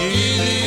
y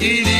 y